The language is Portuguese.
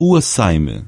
o assaime.